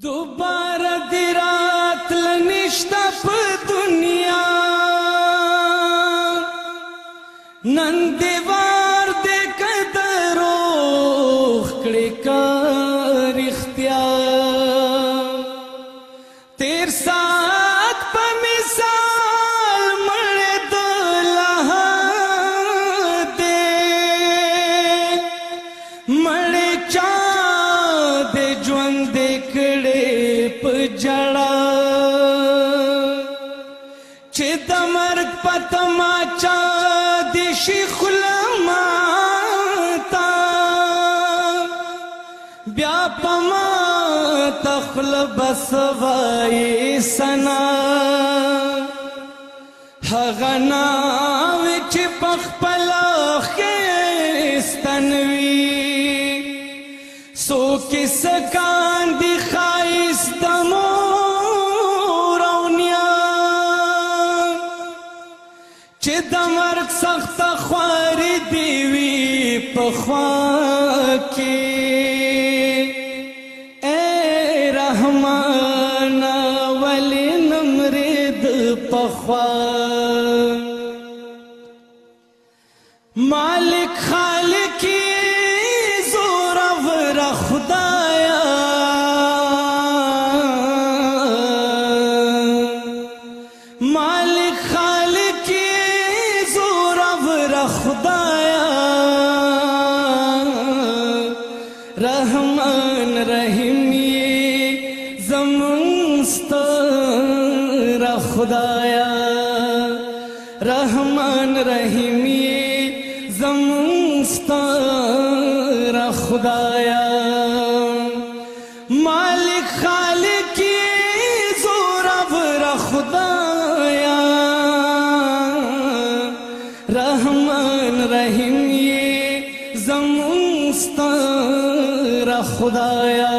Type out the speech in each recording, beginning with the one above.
دوباره دی رات لنشتا په دنیا نن دیوار دې کدروخ کړي کا خپل بس وای سنا هغه نام چې پخپل خستنوي سو کس کان دی خایست مورونیا چې د مرګ سخت خواري دی وی په خوا کې صفا مالک خالقی زور ور خدایا مالک خالقی زور ور خدایا رحمان رحیم خدایا رحمان رحیمی زمونستا را خدایا مالک خالقی زورب را خدایا رحمان رحیمی زمونستا را خدایا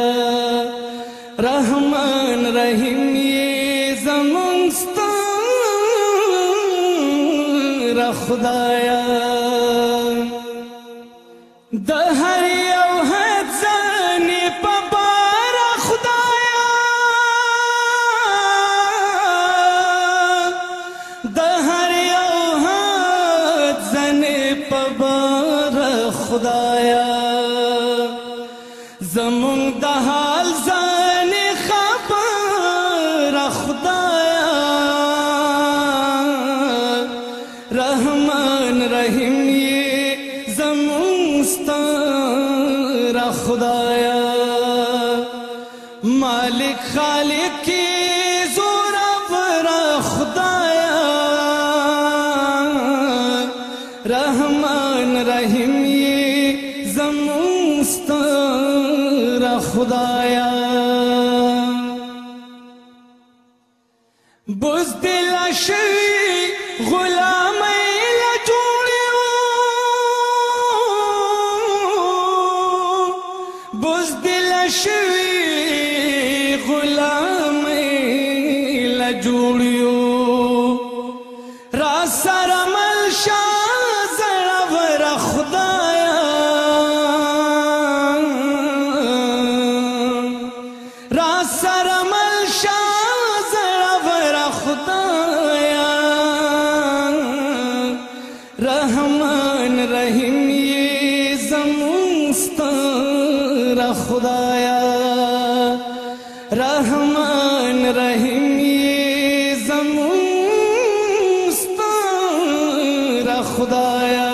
رحمان رحیمی خدایا د هر یو هڅنې په بار خدایا د هر یو هڅنې په بار خدایا مالک خالق کی زور پر خدایا رحمان رحیم یہ زمست خدایا بزدل شوی غلام بزدل شوی خدایا رحمان رحیم زمون ستا خدایا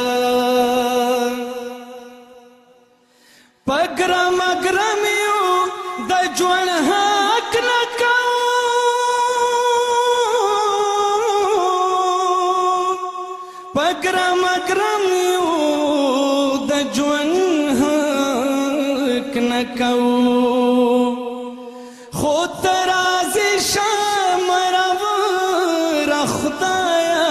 پګرام ګرام یو د ژوند حق نه کو پګرام ګرام خود تراز شام رب رخدایا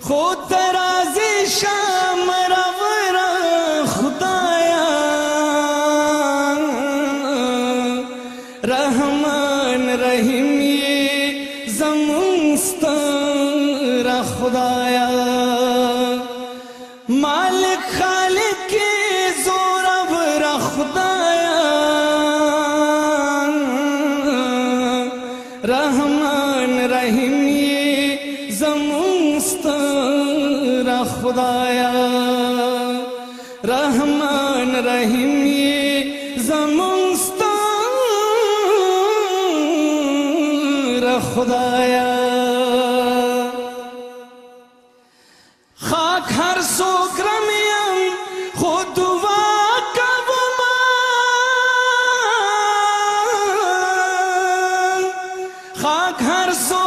خود تراز شام رب رخدایا رحمان رحیم یہ زمونست رخدایا ما khudaya rahman rahim ye zamusta ra khudaya khak so kramiyam khud Khak har so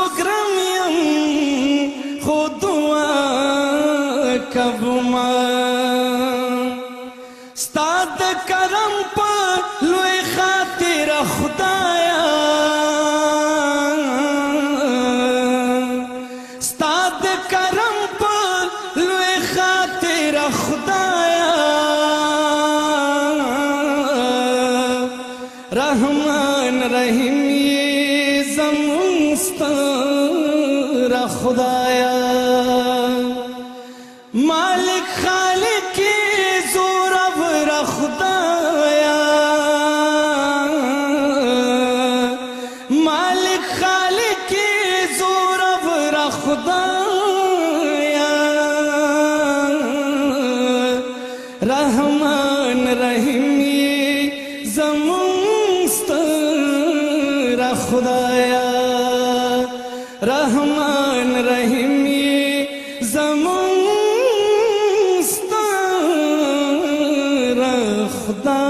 رحمان رحیم یہ زمستان را خدا رحمان رحیم زمون ستا خدا